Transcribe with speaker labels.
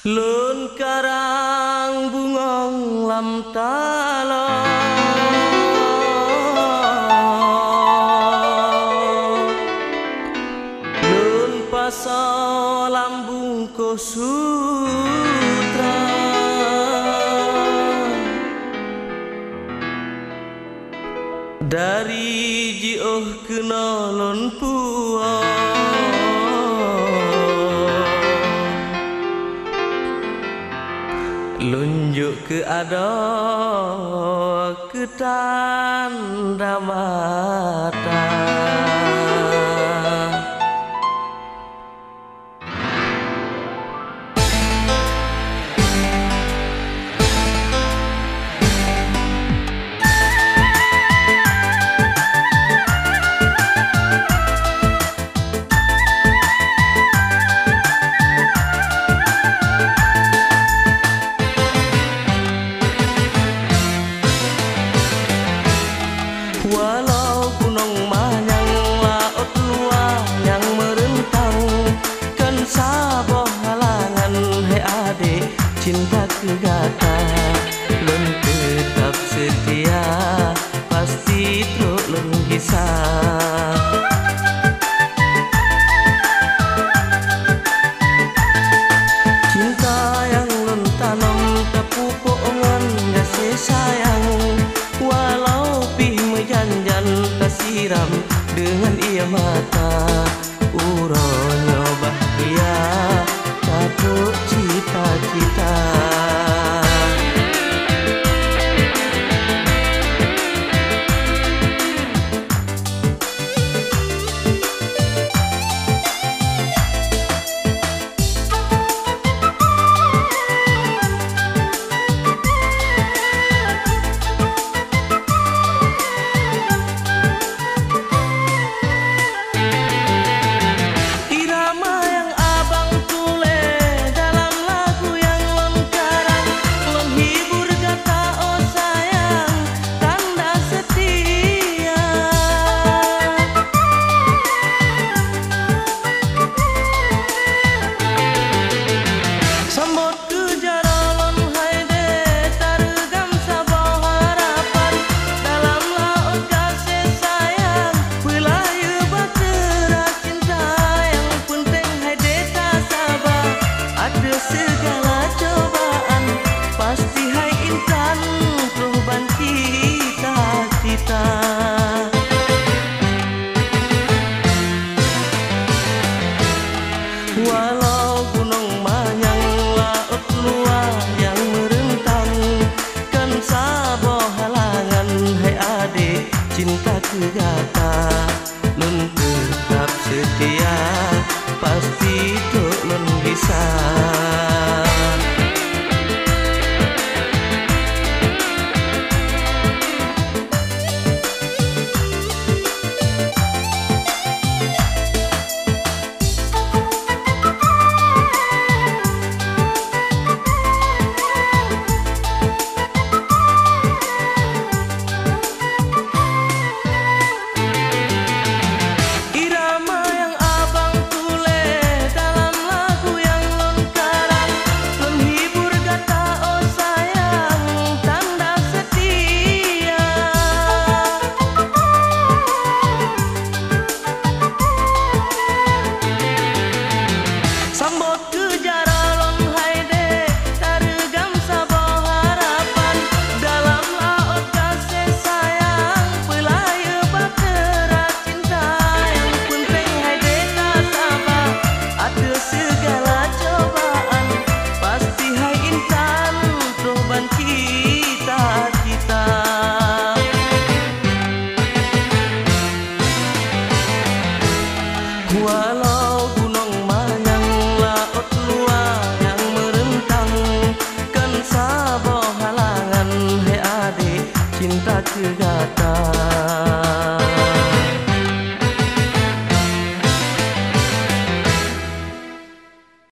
Speaker 1: Lun karang bungong lam talo Lun paso lambung ko sutra Dari jioh kenolon puang Lunjuk ke ada ke tanda adik cinta kegata Lun tetap setia, pasti truk lun kisah Cinta yang lun tanam terpupuk ngan kasih sayang, Walau pi mejanjan kasiram dengan ia mata. cinta ku gapai गुजारा gata-gata